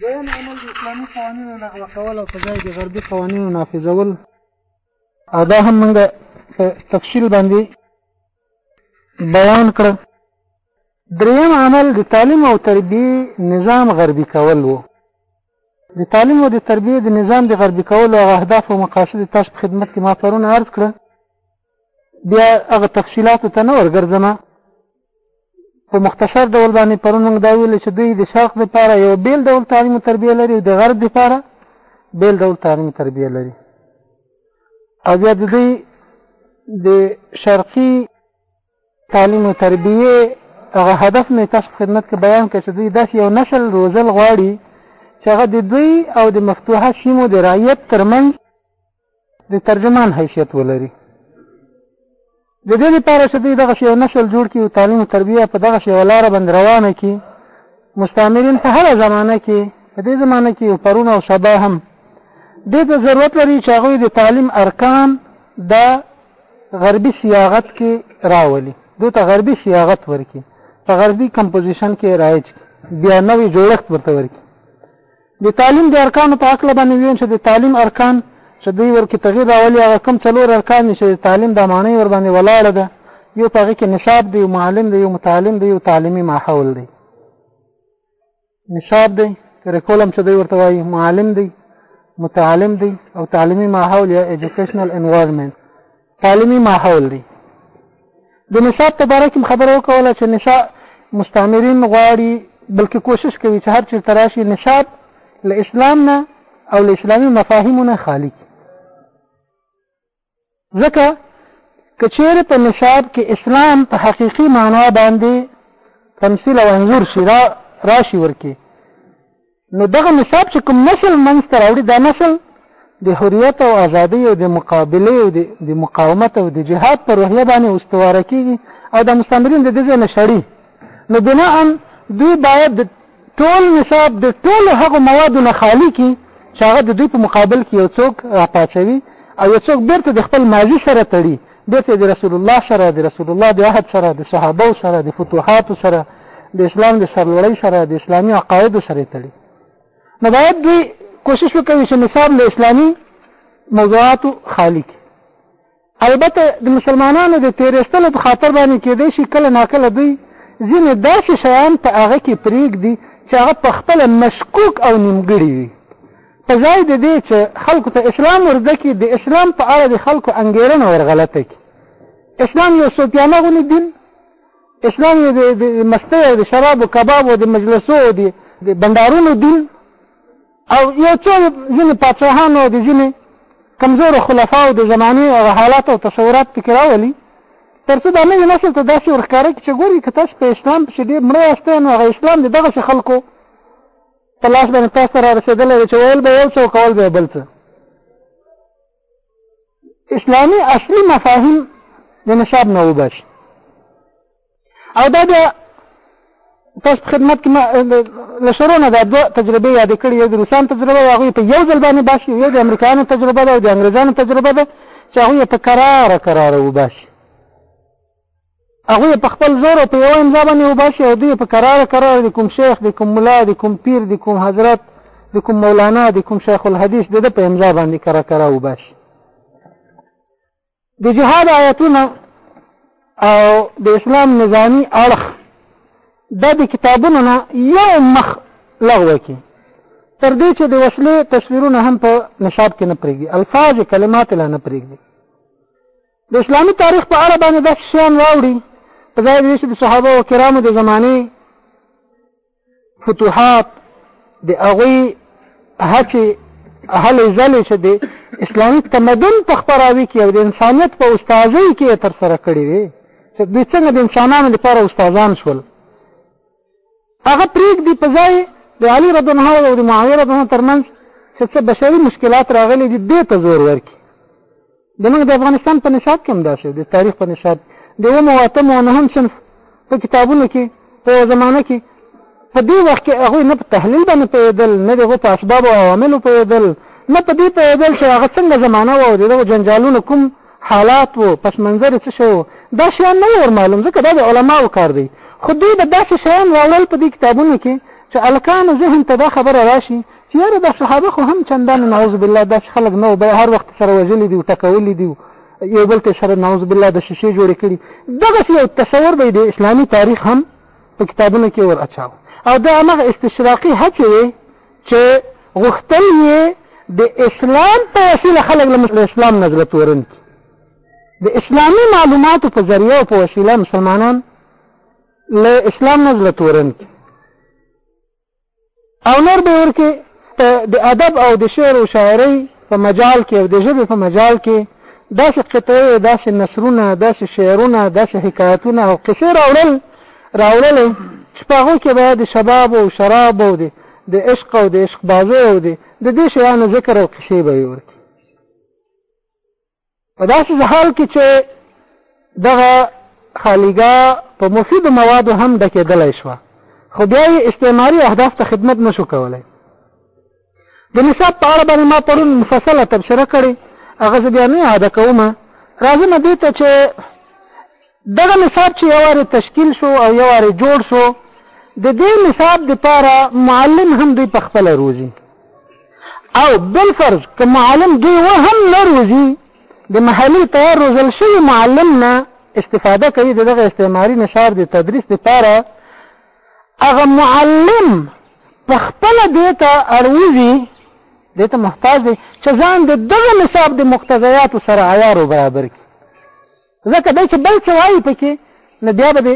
دویم عمل د اسلامي قوانینو لغوه کول او په ځای د غربي قوانینو نافذول او دا هم موږ په تفصیل باندې بیان کړ دریم عمل د تعلیم او تربیه نظام غربي کول وو د تعلیم او د تربیه د نظام د غربي کولو او اهداف او مقاصد تاسو په خدمت کې ما پرون عرض کړ بیا هغه تفصیلاتو ته نه ورګرځم په مختصر ډول باندې پرون موږ دا ویل چې دوی د شرق لپاره یو بیل ډول تعلیم او تربیه لري او د غرب لپاره بیل ډول تعلیم او تربیه لري او بیا د دوی د شرقي تعلیم او تربیه هغه هدف مې تاسو خدمت کې بیان کړ چې دوی داسې یو نسل روزل غواړي چې هغه د دوی او د مفتوحه سیمو د رعیت ترمنځ د ترجمان حیثیت ولري د دې لپاره چې دوی دغه یو نسل جوړ کړي او تعلیم او تربیه په دغه یو لار باندې روانه کړي مستعمرین په هغه زمانه کې په دې زمانه کې پرون او سبا هم دې ته ضرورت لري چې هغوی د تعلیم ارکان د غربي سیاغت کې راولي دوی ته غربي سیاغت ورکړي په غربي کمپوزیشن کې رایج بیا نوې جوړښت ورته ورکړي د تعلیم د ارکانو په هکله به نو ویم چې د تعلیم ارکان چې دوی ورکې تغیر راولي هغه کوم څلور ارکان دي چې د تعلیم دا معنی ورباندې ولاړه ده یو په هغه کې نصاب دی یو معلم دی یو متعلم دی یو تعلیمي ماحول دی نصاب دی کریکولم چې دوی ورته وایي معلم دی متعلم دی او تعلیمي ماحول یا ایجوکیشنل انوایرمنټ تعلیمي ماحول دی د نصاب په باره کې خبره وکوله چې نصاب مستعمرین غواړي بلکې کوشش کوي چې هر چیرته راشي نصاب له اسلام نه او له اسلامي مفاهیمو نه خالی کړي ځکه که چیرې په نصاب کې اسلام په حقیقي معنا باندې تمثیل او انظور شي را راشي ورکي نو دغه نصاب چې کوم نسل منځ ته راوړي دا نسل د حریت او ازادۍ او د مقابلې او د مقاومت او د جهاد پر روحیه باندې استواره کیږي او د مستمرین د دې نه شړي نو بناء دوی باید ټول نصاب د ټول هغه موادو نه خالی کی چې هغه د دوی په مقابل کې یو څوک راپاڅوي او یو څوک بیرته د خپل ماضي سره تړي بیرته د رسول الله سره، د رسول الله د عهد سره، د صحابه و سره، د فتوحاتو سره، د اسلام د سرلوړۍ سره، د اسلامي عقایدو سره تړي. نو باید دوی کوشش وکوي چې نصاب له اسلامي موضوعاتو خالي کړي. البته د مسلمانانو د تېرېستلو په خاطر باندې کېدای شي کله ناکله دوی ځینې داسې شیان په هغه کې پرېږدي چې هغه په خپله مشکوک او نیمګړي وي. په ځای د دې چې خلکو ته اسلام ورزده کړي د اسلام په اړه د خلکو انګېرنه ورغلطه کړي اسلام یو صوفیانه غونې دین اسلام یو د مستۍ او د شرابو کبابو د مجلسو او د بندارونو دین او یو څو ځینې پاچاهان او د ځینې کمزورو خلفاو د زمانې او حالات او تصورات پکې راولي تر څو دا نوي نسل ته داسې ورښکاره کړي چې ګوري که تاسو په اسلام پسې ډېر مړه یاست نو هغه اسلام د دغسې خلکو په لاس باندې تاسو ته رارسېدلی دی چې ویل به یو څه او کول به یې بل څه اسلامي اصلي مفاهیم د نصاب نه وباسي او دا بیا تاسو په خدمت کې له شروع نه دا دوه تجربې یادې کړې یو د روسان تجربه ده هغوی په یو ځل باندې باسي یو د امریکایانو تجربه ده او د انګریزانو تجربه ده چې هغوی یې په کراره کراره وباسي هغوی یې په خپل زور او په یوه امضا باندې وباسي او دوی یې په کراره کراره د کوم شیخ، د کوم ملا، د کوم پیر، د کوم حضرت، د کوم مولانا، د کوم شیخ الحدیث د ده په امضا باندې کرا کرا وباسي. د جهاد آیتونه او د اسلام نظامی اړخ دا د کتابونو نه یو مخ لغوه کړي تر دې چې د وسلې تصویرونه هم په نشاب کې نه پرېږدي الفاظ کلمات لا نه پرېږدي د اسلامي تاریخ په اړه باندې داسې شیان واوړي په ځای دې چې د صحابه او کرامو د زمانې فتوحات د هغوی هڅې هلې ځلې چې د اسلامي تمدن په خپراوي کې او د انسانیت په استاذۍ کې یې ترسره کړې وې چې دوی څنګه د انسانانو لپاره استادان شول هغه پرېږدي په ځای د علي رض او د معاویه رض ترمنځ چې څه بشري مشکلات راغلي دي دې ته زور ورکړي زموږ د افغانستان په نصاب کې هم داسې د تاریخ په نصاب د اومو اتمو او نهم صنف په کتابونو کې په یوه زمانه کې په دې وخت کې هغوی نه په تحلیل باندې پوهېدل نه د هغو په اسبابو او عواملو پوهېدل نه په دې پوهېدل چې هغه څنګه زمانه وه او د دغو جنجالونو کوم حالات وو، پس منظر یې څه شی وو، دا شیان نه وو ور معلوم، ځکه دا د علماوو کار دی، خو دوی به داسې شیان راوړل په دې کتابونو کې چې هلکانو ذهن ته دا خبره راشي چې یاره دا صحابه خو هم چندانې نعوذ بالله داسې خلک نه وو، بیا هر وخت سره وژلي دي او ټکولي دي او یو بل ته سره نعوذ بالله د شیشې جوړې کړي، دغسې یو تصور به یې د اسلامي تاریخ هم په کتابونو کې ور اچاوه او دا همغه استشراقي هڅې وې چې غوښتل یې د اسلام په وسیله خلک له اسلام نه زړه تورن کړي د اسلامي معلوماتو په ذریعه او په وسیله مسلمانان له اسلام نه زړه تورن کړي او نور به ورکې د ادب او د شعر او شاعرۍ په مجال کې او د ژبې په مجال کې داسې قطعې داسې نثرونه داسې شعرونه داسې حکایتونه او قصې راوړل راوړل چې په هغو کې به د شباب او شراب او د د عشق او د عشق بازو او د د دې شیانو ذکر او قصې به یې ورکړي په داسې حال کې چې دغه خالیګاه په مفیدو موادو هم ډکېدلی شوه خو بیا یې استعماري اهداف ته خدمت نه شو کولی د نصاب په اړه باندې ما پرون مفصله تبصره کړې هغه زه بیا نه یاده کوم راځم دې ته چې دغه نصاب چې یو ارې تشکیل شو او یو ارې جوړ شو د دې نصاب د پاره معلم هم دوی په خپل روزي او بل فرض که معلم دوی و هم نه روزي د محلي تیار روزل شوی معلم نه استفاده کوي دغه استعماري نصاب د تدریس د پاره هغه معلم په خپل دیته اړوي دیته محتاج دی چې ځان د دغه نصاب د مقتضیات سره عیار برابر کړي ځکه دی چې بل څه وایي پکې نو بیا به د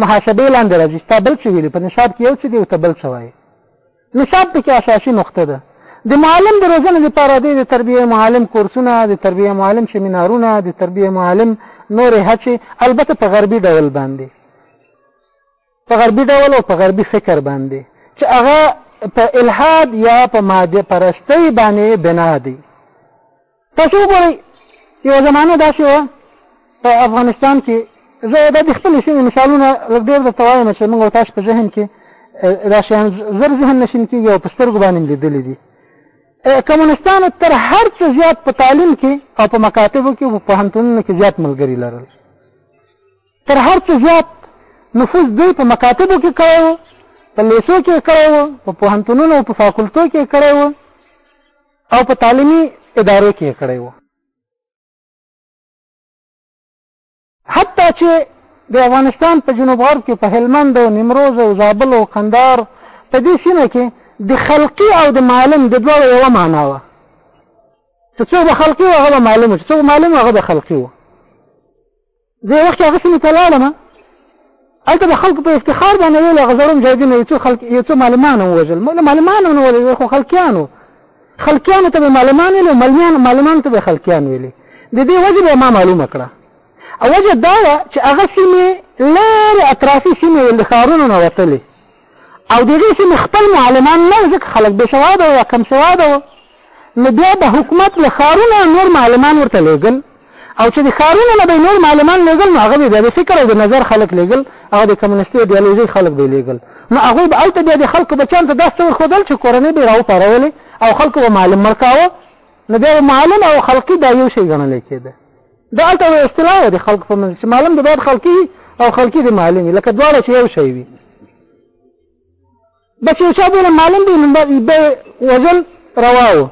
محاسبې لاندې راځي ستا بل څه ویلي په نصاب کې یو څه دی او ته بل څه وایي نصاب پکې اساسي نقطه ده د معلم د روزنې لپاره دی د تربیه معلم کورسونه د تربیه معلم سیمینارونه د تربیه معلم نورې هڅې البته په غربي ډول باندې په غربي ډول او په غربي فکر باندې چې هغه په الحاد یا په ماده پرستۍ باندې بنا دی تاسو وګورئ یو زمانه داسې وه په افغانستان کې زه دا د خپل سیمې مثالونه لږ ډېر درته وایم چې موږ تاسو په ذهن کې دا شیان زر ذهن نشین کېږي او په سترګو باندې لیدلې دي کمونستانو تر هر څه زیات په تعلیم کې او په مکاتبو کې په پوهنتونونو کې زیات ملګري لرل تر هر څه زیات نفوذ دوی په مکاتبو کې کړی و په لیسو کې کړی و په پوهنتونونو او په فاکولتو کې کړی و او په تعلیمي ادارو کې کړی و حتی چې د افغانستان په جنوب غرب کې په هلمند او نیمروز او زابل او قندار په دې سیمه کې د خلقي او د معلم د دواړو یوه معنا وه چې څوک به خلقي و هغه به معلم و چې څوک معلم و هغه به خلقي و زه یو وخت هغه سیمې ته لاړم هلته به خلکو په افتخار باندې ویل هغه زړو مجاهدینو یو څو خلک یو څو معلمان هم وژل موږ معلمان هم نه ویل خو خلکیانو خلکیانو ته به معلمان ویل معلمان معلمان ته به خلکیان ویل د دې وجه به ما معلومه کړه او وجه دا چې هغه سیمې لارې اطرافي سیمې ول ښارونو نه وتلې او ددې سیمې خپل معلمان نه وو ځکه خلک بې سواده وو یا کم سواده وو نو بیا به حکومت له ښارونو نور معلمان ورته لېږل او چې د ښارونو نه به نور معلمان لېږل نو هغه به بیا د فکر او د نظر خلک لېږل هغه د کمونستي ایډیالوژۍ خلک به لېږل نو هغوی به هلته بیا د خلکو بچیانو ته داسې څه ورښودل چې کورنۍ به یې راوپارولې او خلکو به معلم مړ کاوه نو بیا به معلم او خلقي دا یو شی ګڼلی کېده دا هلته یو اصطلاح دی خلک په منځ چې معلم دی باید خلقي او خلقي دی معلم وي لکه دواړه چې یو شی وي بس یو چا بوله معلم دی نو به وژل روا و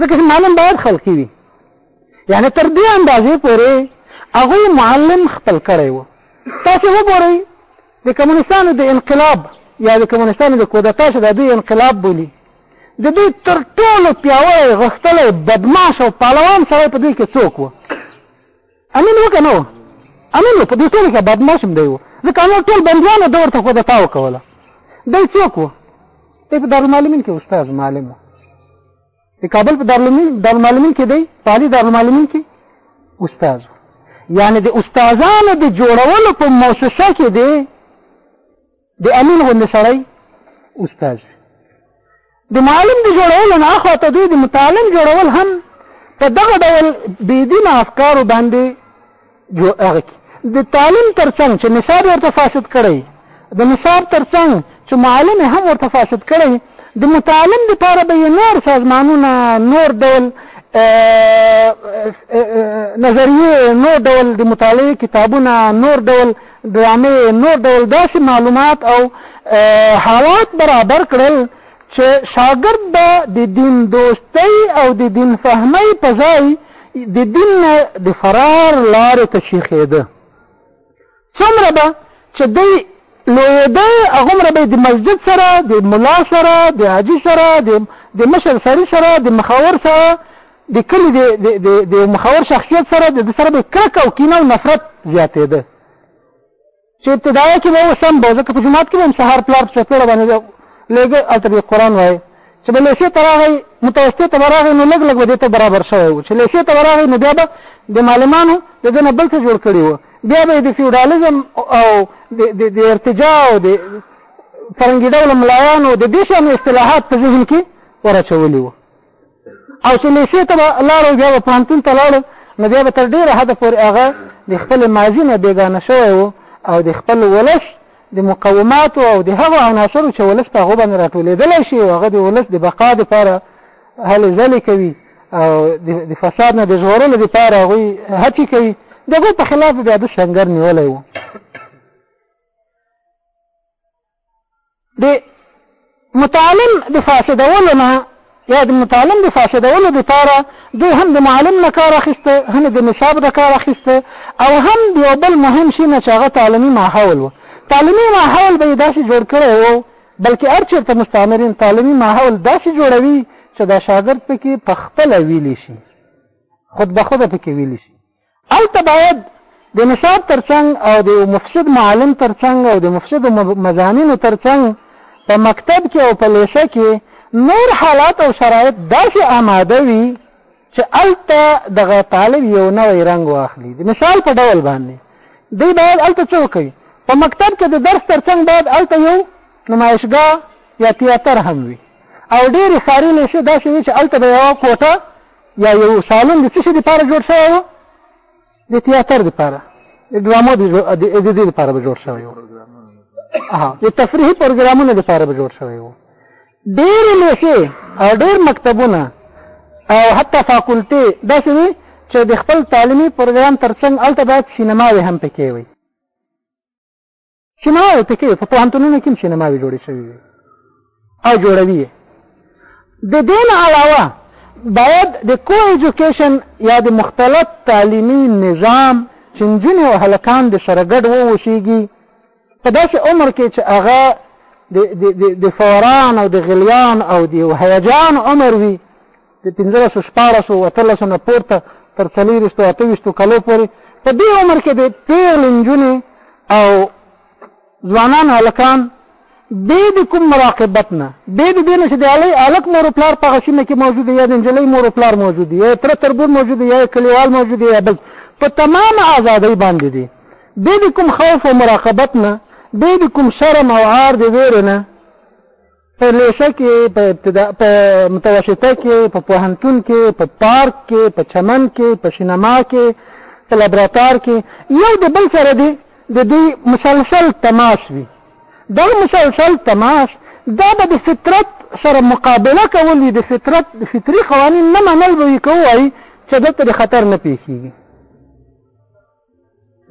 ځکه چې معلم باید خلقي وي یعنې تر دې اندازې پورې هغوی معلم خپل کړی و تاسې وګورئ د کمونستانو د انقلاب یا د کمونستانو د کودتا چې دا دوی انقلاب بولي د دوی تر ټولو پیاوړی غښتلی بدماش او پهلوان سړی په دوی کې څوک و امین و که نه و امین و په دوی ټولو کې بدماش هم دی و ځکه امیر ټول بندیانو ده ورته کودتا وکوله دی څوک و دی په دارالمعلمین کې استاد معلم و د کابل په دارالمعلمین کې دی په عالي دارالمعلمین کې استاد یعنی د استادانو د جوړولو په موسسه کې دی د امین غوندې سړی استاد د معلم د جوړولو نه اخوا ته دوی د متعلم جوړول هم په دغه ډول بېدینه افکارو باندې جو هغه کې د تعلیم ترڅنګ چې نصاب ورته فاسد کړی د نصاب ترڅنګ چې معلم هم ورته فاسد کړی د متعلم لپاره به یې نور سازمانونه نور ډول نظریه نور ډول د مطالعې کتابونه نور ډول ډرامې نور ډول داسې معلومات او حالات برابر کړل چې شاګرد به د دین دوستۍ او د دین فهمۍ په ځای د دین نه د فرار لارې ته چیخېده څومره به چې دی لویده هغومره به د مسجد سره د ملا سره د حاجي سره د مشر سړي سره د مخور سره د کلي د مخور شخصیت سره د سره به کرکه او کینه او نفرت زیاتېده چې ابتدایه کې به اوس هم به ځکه په جومات کې به هم سهار پلار په چپېړه باندې لږ هلته به قرآن وایي چې به لیسې ته راغی متوسطې ته به راغی نو لږ لږ به دې ته برابر شوی و چې لیسې ته به راغی نو بیا به د معلمانو د ده نه بل څه جوړ کړي وو بیا به یې د فیوډالیزم او د ارتجا او د فرنګي ډول ملایانو د دې شانو اصطلاحات په ذهن کې ورچولي وو او چې لیسې ته به لاړو بیا به پوهنتون ته لاړو نو بیا به تر ډېره حده پورې هغه د خپلې ماضي نه بېګانه شوی و او د خپل ولس د مقوماتو او د هغو عناصرو چې ولس په هغو باندې راټولېدلی شي او هغه د ولس د بقا دپاره هلې ځلې کوي او د فساد نه د ژغورلو دپاره هغوی هڅې کوي د هغو په خلاف بیا د سنګر نیولی و د متعلم د فاسدولو نه یا د متعلم د فاسدولو د پاره دوی هم د معلم نه کار اخیسته هم د نصاب د کار اخیسته او هم د یو بل مهم شي نه چې هغه تعلیمي ماحول و تعلیمي ماحول به یې داسې جوړ کړی و بلکې هر چېرته مستعمرین تعلیمي ماحول داسې جوړوي چې دا شاګرد پکې په خپله ویلی شي خود به خود پکې ویلی شي هلته باید د نصاب تر څنګ او د یو مفسد معلم تر څنګ او د مفسدو مضامینو تر څنګ په مکتب کې او په لیسه کې نور حالات او شرایط داسې آماده وي چې هلته دغه طالب یو نوی رنګ واخلي د مثال په ډول باندې دی باید هلته څه وکړي په مکتب کې د درس تر څنګ باید هلته یو نمایشګاه یا تیاتر هم وي او ډېرې ښاري لیسې داسې وي چې هلته به یوه کوټه یا یو سالون د څه شي لپاره جوړ شوی و د تیاتر لپاره د ډرامو د دې لپاره به جوړ شوی و د تفریحي پروګرامونو لپاره به جوړ شوی و ډېرې لوښې او ډېر مکتبونه او حتی فاکولټې داسې وي چې د خپل تعلیمي پروګرام ترڅنګ هلته باید سینماوې هم پکې وي سینما یو ټکی په پوهنتونونو کې هم سینماوې جوړې شوې وي او جوړوي یې د دې نه علاوه باید د کو ایجوکیشن یا د مختلط تعلیمي نظام چې نجونې او هلکان د سره ګډ واوسېږي په داسې عمر کې چې هغه د فوران او د غلیان او د هیجان عمر وي د پنځلسو شپاړسو اتلسو نه پورته تر څلوېښتو اته ویشتو کلو پورې په دې عمر کې د پیغلې نجونې او ځوانان هلکان بې د کوم مراقبت نه بې د دې نه چې د هلۍ هلک مور پلار په هغه سیمه کې موجود یا د نجلۍ مور پلار موجود یا تره تربور موجود یا کلیوال موجود یا بل په تمام ازادۍ باندې دي بې د کوم خوف او مراقبت نه بې د کوم شرم او عار د ویرې نه په لېسه کې په ابتدا په متوسطه کې په پوهنتون کې په پارک کې په چمن کې په سینما کې په لابراتوار کې یو د بل سره دی د دوی مسلسل تماس وي دا مسلسل تماس دا به د فطرت سره مقابله کول وي د فطرت د فطري قوانین نه منل به وي که ووایي چې دلته د خطر نه پېښېږي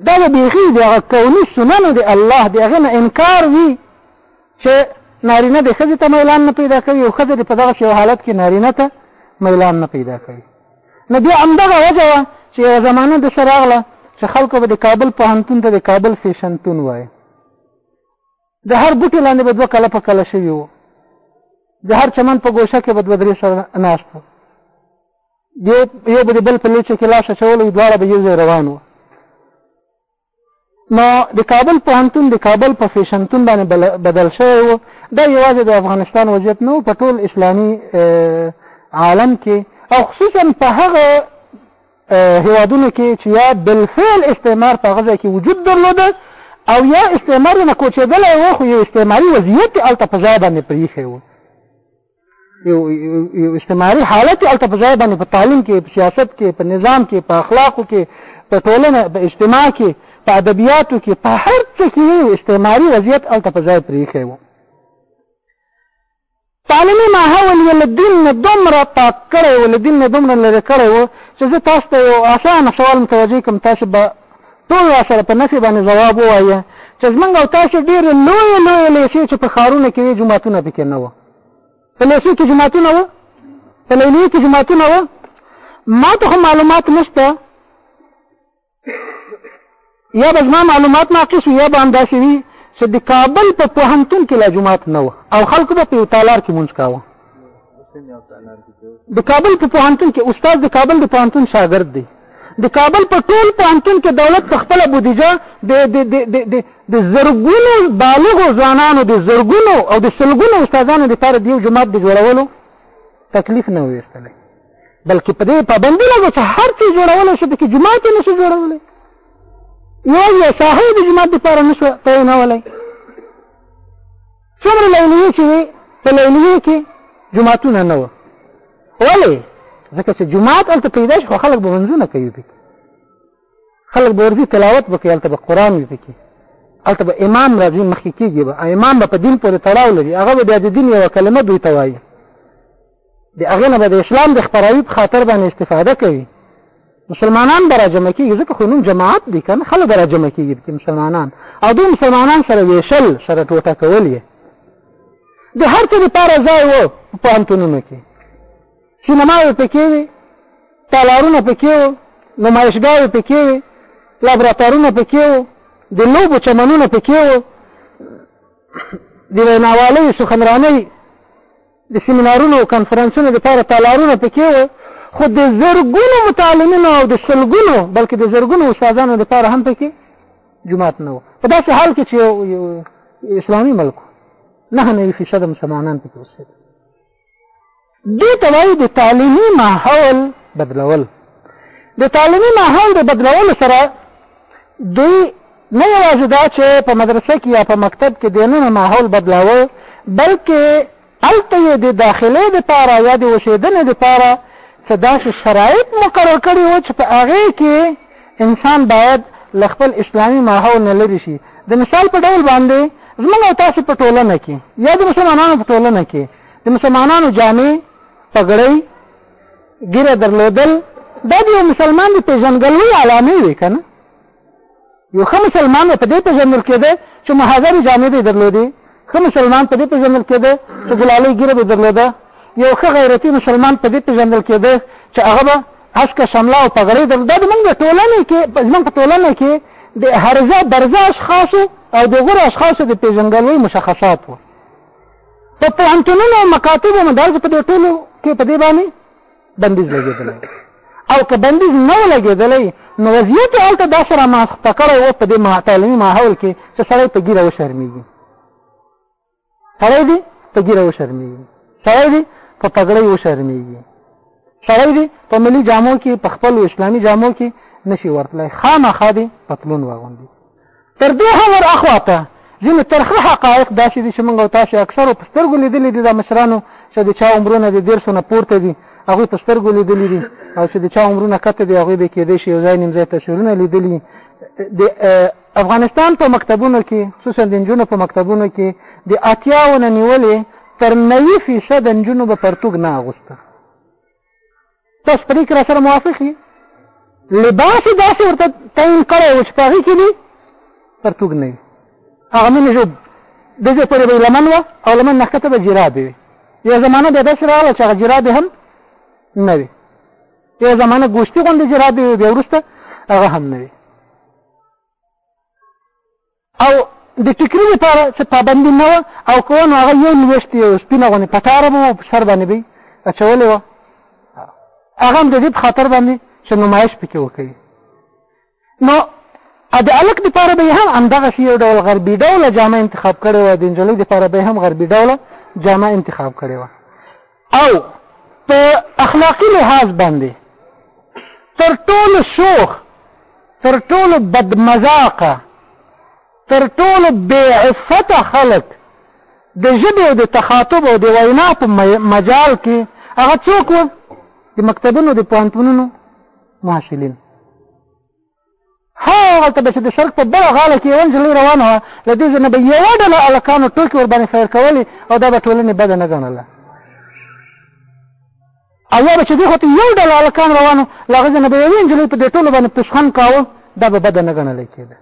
دا به بیخي د هغه کوني سننو د الله د هغې نه انکار وي چې نارینه د ښځې ته میلان نه پیدا کوي او ښځه د په دغه یو حالت کې نارینه ته میلان نه پیدا کوي نو بیا همدغه وجه وه چې یوه زمانه د سره راغله چې خلکو به د کابل پوهنتون ته د کابل فیشنتون وایي د هر بوټي لاندې به دوه کله په کله شوي وو د هر چمن په ګوشه کې به دوه درې سره ناست وو یو یو به د بل په لوچه کې لاس اچولی دواړه به یو ځای روان وو نو د کابل پوهنتون د کابل په فیشنتون باندې بدل شوی و دا یوازې د افغانستان وضعیت نه په ټول اسلامي عالم کې او خصوصا په هغه هېوادونو کې چې یا بالفعل استعمار په هغه ځای کې وجود درلوده او یا استعمار نه کوچېدلی و خو یو استعماري وضعیت یې هلته په ځای باندې پرېښی و یو استعماري حالت یې هلته په ځای باندې په تعلیم کې په سیاست کې په نظام کې په اخلاقو کې په ټولنه په اجتماع کې په ادبیاتو کې په هر څه کې یو استعماري وضعیت هلته په ځای پرېښی و پالنې ما حول یې له دین نه دومره پاک کړی و، له دین نه دومره لرې کړی و، چې زه تاسو ته یو اسانه سوال متوجه کړم، تاسو به ټول راسره په نفي باندې ځواب ووایئ، چې زموږ او تاسو ډېرې لویې لویې لېسې چې په ښارونو کې وې، جوماتونه په کې نه وه. په لېسو کې جوماتونه وه؟ په لیلیو کې جوماتونه وه؟ ما ته خو معلومات نشته. یا به زما معلومات ناقص یا به همداسې وي چې د کابل په پوهنتون کې لا جماعت نه و او خلکو به په یو تالار کې مونځ کاوه د کابل په پوهنتون کې استاد د کابل د پوهنتون شاګرد دی د کابل په ټول پوهنتون کې دولت په خپله بودیجه د د د د د د زرګونو بالغو ځوانانو د زرګونو او د سلګونو استادانو لپاره د یو جومات د جوړولو تکلیف نه ویستلی بلکې په دې پابندي لګو چې هر څه جوړولی شي پکې جومات یې نشي جوړولی یوازې یو ساحه یې د جومات دپاره نشوه تعینولی څومره لیلیې چې وې په لیلیې کې جوماتونه نه وه ولې ځکه چې جومات هلته پیدا شي خو خلک به منځونه کوي پکې خلک به ورځي تلاوت به کوي هلته به قرآن وي پکې هلته به امام راځي مخکې کېږي به امام به په دین پورې تړاو لري هغه به بیا د دین یوه کلمه دوی ته وایي د هغې نه به د اسلام د خپراوي په خاطر باندې استفاده کوي مسلمانان به راجمع کېږي ځکه خو نوم جماعت دی که نه خلک به راجمع کېږي پکې مسلمانان او دوی مسلمانان سره ویشل سره ټوټه کول یې د هر څه دپاره ځای و په پوهنتونونو کې سینماوې پکې وې تالارونه پکې وو نمایشګاوې پکې وې لابراتوارونه پکې وو د لوبو چمنونه پکې وو د ویناوالۍ سخنرانۍ د سیمینارونو او کنفرانسونو لپاره تالارونه پکې وو، خو د زرګونو متعلمینو او د سلګونو بلکې د زرګونو استادانو لپاره هم پکې جومات نه و. په داسې حال کې چې اسلامي ملک نهه نوي فیصده مسلمانان پکې اوسېدل. دې ته وایي د تعلیمي ماحول بدلول د تعلیمي ماحول د بدلولو سره دوی نه یوازې دا چې په مدرسه کې یا په مکتب کې دننه ماحول بدلاوه، بلکې هلته یې د داخلې لپاره یا د اوسېدنې لپاره څه داسې شرایط مقرر کړي وو چې په هغې کې انسان باید له خپل اسلامي ماحول نه لرې شي. د مثال په ډول باندې زموږ او تاسو په ټولنه کې یا د مسلمانانو په ټولنه کې د مسلمانانو جامې، پګړۍ، ګیره درلودل دا د یو مسلمان د پېژندګلوۍ علامې وې که نه؟ یو ښه مسلمان به په دې پېژندل کېده چې مهاجرې جامې به یې درلودې ښه مسلمان په دې پېژندل کېده چې ګلالۍ ږیره به یې درلوده یو ښه غیرتي مسلمان په دې پېژندل کېده چې هغه به هسکه شمله او پګړۍ درلوده دا زموږ د ټولنې کې زموږ په ټولنه کې د هرزه برزه اشخاصو او د غوره اشخاصو د پېژندګلوۍ مشخصات وو په پوهنتونونو او مکاتبو مدارسو په دې ټولو کې په دې باندې بندیز لګېدلی او که بندیز نه و لګېدلی نو وضعیت یې هلته داسې رامنځته کړی و په دې تعلیمي ماحول کې چې سړی په ګیره وشرمېږي سړی دی په ګیره وشرمېږي سړی دی په پګړۍ وشرمېږي سړی دی په ملي جامو کې په خپلو اسلامي جامو کې نشي ورتلی خامخا دی پتلون واغوندي تر دې هم ور اخواته ځینې ترخه حقایق داسې دي چې موږ او تاسې اکثرو په سترګو لیدلي دي دا مشرانو چې د چا عمرونه د دېرشو نه پورته دي هغوی په سترګو لیدلي دي او چې د چا عمرونه کته دي هغوی به کېدای شي یو ځای نیم ځای تصویرونه لیدلي د افغانستان په مکتبونو کې خصوصا د نجونو په مکتبونو کې د اتیاو نه نیولې تر نوي فیصد نجونو به پرتوګ نه اغوسته تاسو پرې کرا سره موافق یې لباس داسې ورته تعین کړی و چې په هغې کې دې پرتوګ نه وي هغه مینې ژوب د دې پورې به لمن وه او لمن نه ښکته به جرابې وي یو زمانه بیا داسې راغله چې هغه جرابې هم نه وي یو زمانه ګوشتي غوندې جرابې وي بیا وروسته هغه هم نه وي او د ټیکري لپاره څه پابندي نه وه او که وه نو هغه یو لوېشت یو سپینه غوندې پټاره به وه په سر باندې به یې اچولې وه هغه هم د دې په خاطر باندې چې نمایش پکې وکوي نو د الک دپاره به یې هم همدغسې یو ډول غربي ډوله جامه انتخاب کړې وه د نجلۍ دپاره به یې هم غربي ډوله جامه انتخاب کړې وه او په اخلاقي لحاظ باندې تر ټولو شوخ تر ټولو بدمذاقه تر ټولو بې عفته خلک د ژبې او د تخاطب او د وینا په مجال کې هغه څوک و د مکتبونو د پوهنتونونو محصلین هغلته به چې د سړک په بله غاړه کې یوه نجلۍ روانه وه له دې ځای نه به یوه ډله هلکانو ټوکې ورباندې فیر کولې او دا به ټولنې بده نه ګڼله او یا به چې دې خو ته یو ډله هلکان روانو له هغه ځای نه به یوې نجلۍ په دې ټولو باندې پسخن کاوه دا به بده نه ګڼلی کېده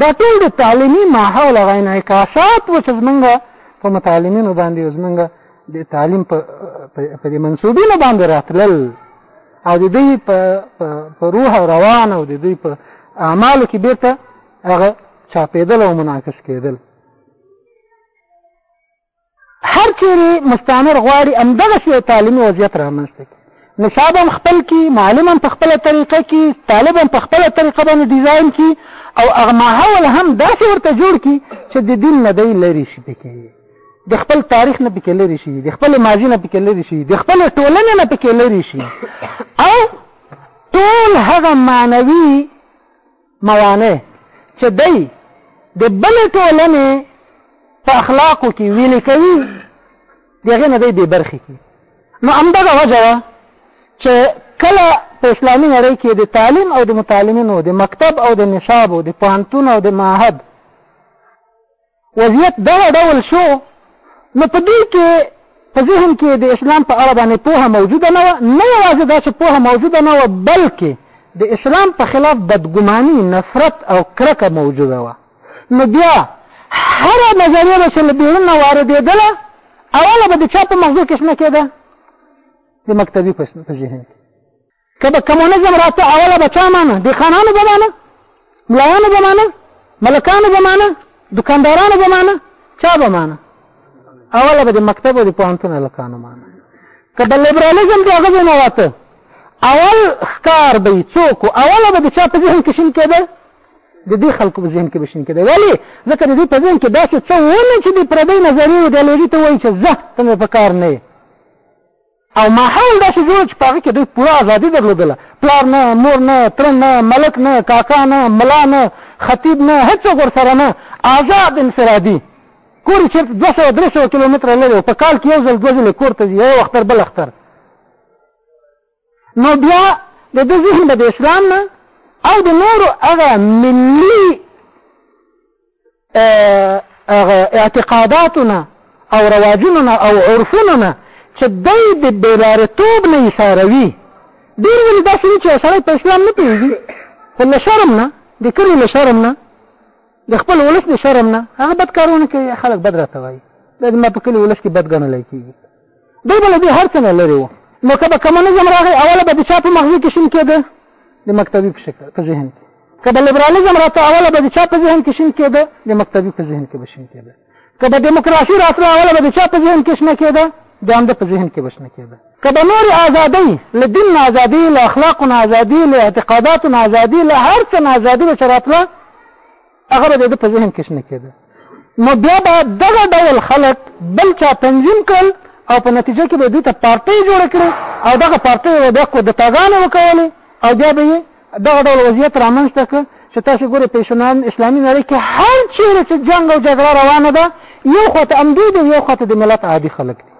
دا ټول د تعلیمي ماحول هغه انعکاسات و چې زمونږ په متعلمینو باندې زمونږ د تعلیم په دې منصوبینو باندې راتلل او د دوی په په روح او روان او د دوی په اعمالو کې بیرته هغه چاپېدل او منعکس کېدل هر چیرې مستعمر غواړي همدغسې یو تعلیمي وضعیت رامنځته کړي نصاب هم خپل کی معلم هم په خپله طریقه کی طالب هم په خپله طریقه باندې ډیزاین کی او هغه ماحول هم داسې ورته جوړ کی چې د دین نه دی لرې شي پکې د خپل تاریخ نه پکې لري شي د خپل ماضي نه پکې لري شي د خپل ټولنې نه پکې لري شي او ټول هغه معنوي موانع چې دی د بل ټولنې په اخلاقو کې ویلې کوي دغه نه دی بې برخې کی نو همدغه وجه وه چې کله په اسلامي نړۍ کې د تعلیم او د متعلمینو د مکتب او د نصابو د پوهنتون او د معهد وضعیت دغه ډول شو نو په دوی کې په ذهن کې د اسلام په اړه باندې پوهه موجوده نه وه نه یوازې دا چې پوهه موجوده نه وه بلکې د اسلام په خلاف بدګماني نفرت او کرکه موجوده وه نو بیا هره نظریه به چې له بیرون نه واردېدله اوله به د چا په مغزو کې شنه کېده د مکتبي په ذهن کې که به کمونیزم راته اوله به چا مانه دیخانانو به مانه ملایانو به مانه ملکانو به مانه دکاندارانو به مانه چا به مانه اوله به د مکتب او د پوهنتون هلکانو مانه که د لیبرالیزم د هغه ځای نه راته اول ښکار دی څوک اوله به د چا په ذهن کې شین کېده د دې خلکو په ذهن کې به شین کېده ولې ځکه د دې په ذهن کې داسې څه ونه چې د پردۍ نظریې ایډیالوژي ته وایي چې زه ته مې په کار نه یې او ماحول داسې جوړ چې په هغه کې دوی پوره ازادي درلودله پلار نه مور نه تره نه ملک نه کاکا نه ملا نه خطیب نه هېڅوک ورسره نه ازاد انفرادي کور یې چېرته دوه سوه درې سوه کیلومتره لرې و په کال کې یو ځل دوه ځلې کور ته ځي یو اختر بل اختر نو بیا د ده ذهن به د اسلام نه او د نورو هغه ملي هغه اعتقاداتو نه او رواجونو نه او عرفونو نه چې دی د بېلارېتوب نه ایساروي. ډېر ولې داسې وي چې یو سړی په اسلام نه پوهېږي، خو له شرم نه، د کلي له شرم نه، د خپل ولس د شرم نه هغه بد کارونه کوي، خلک بد راته وایي، دا زما په کلي ولس کې بد ګڼلی کېږي. دوی به له دې هر څه نه لرې وو نو که به کمونیزم راغی اوله به د چا په مغزو کې شین کېده د مکتبي په شکل په ذهن کې که به لیبرالیزم راته اوله به د چا په ذهن کې شین کېده د مکتبي په ذهن کې به شین کېده که به دیموکراسي راتله اوله به د چا په ذهن کې شنه کېده د همده په ذهن کې به شنه کېده که به نورې ازادۍ له دین نه ازادي له اخلاقو نه ازادي له اعتقاداتو نه ازادي له هر څه نه ازادي به چې راتله هغه به د ده په ذهن کې شنه کېده نو بیا به دغه ډول خلک بل چا تنظیم کړل او په نتیجه کې به دوی ته پارټۍ جوړه کړي او دغه پارټۍ به بیا کودتاګانې وکولې او بیا به یې دغه ډول وضعیت رامنځته کړ چې تاسو ګورئ په اسلامي نړۍ کې هر چیرې چې جنګ او جګړه روانه ده یو خواته همدوی دی یو خواته د ملت عادي خلک دي